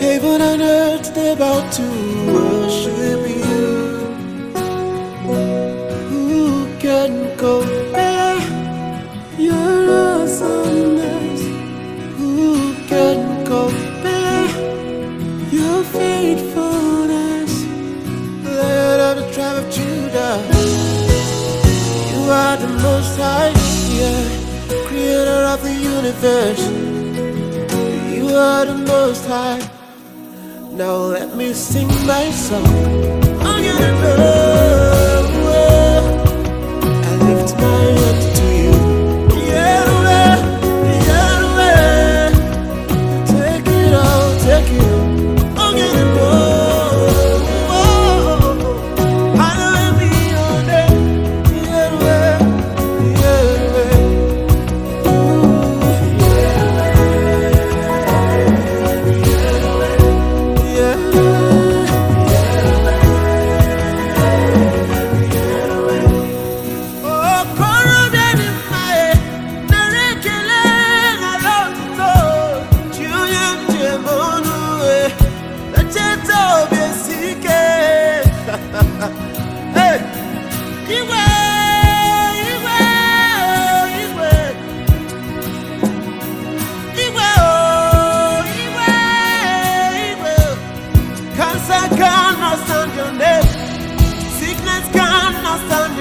Heaven and earth, they're about to worship. universe. You are the most high. Now let me sing my song. Oh, universe.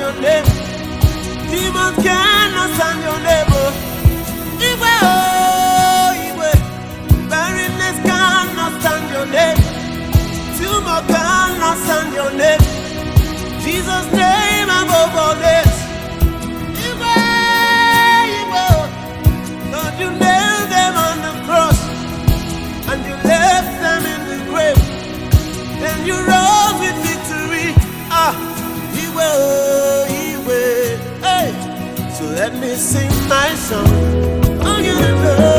your name. Demons cannot stand your name. Oh. Igwe, oh, Igwe. Barrenness cannot stand your name. Tumor cannot stand your name. Jesus' name. Let me sing my song. I'm gonna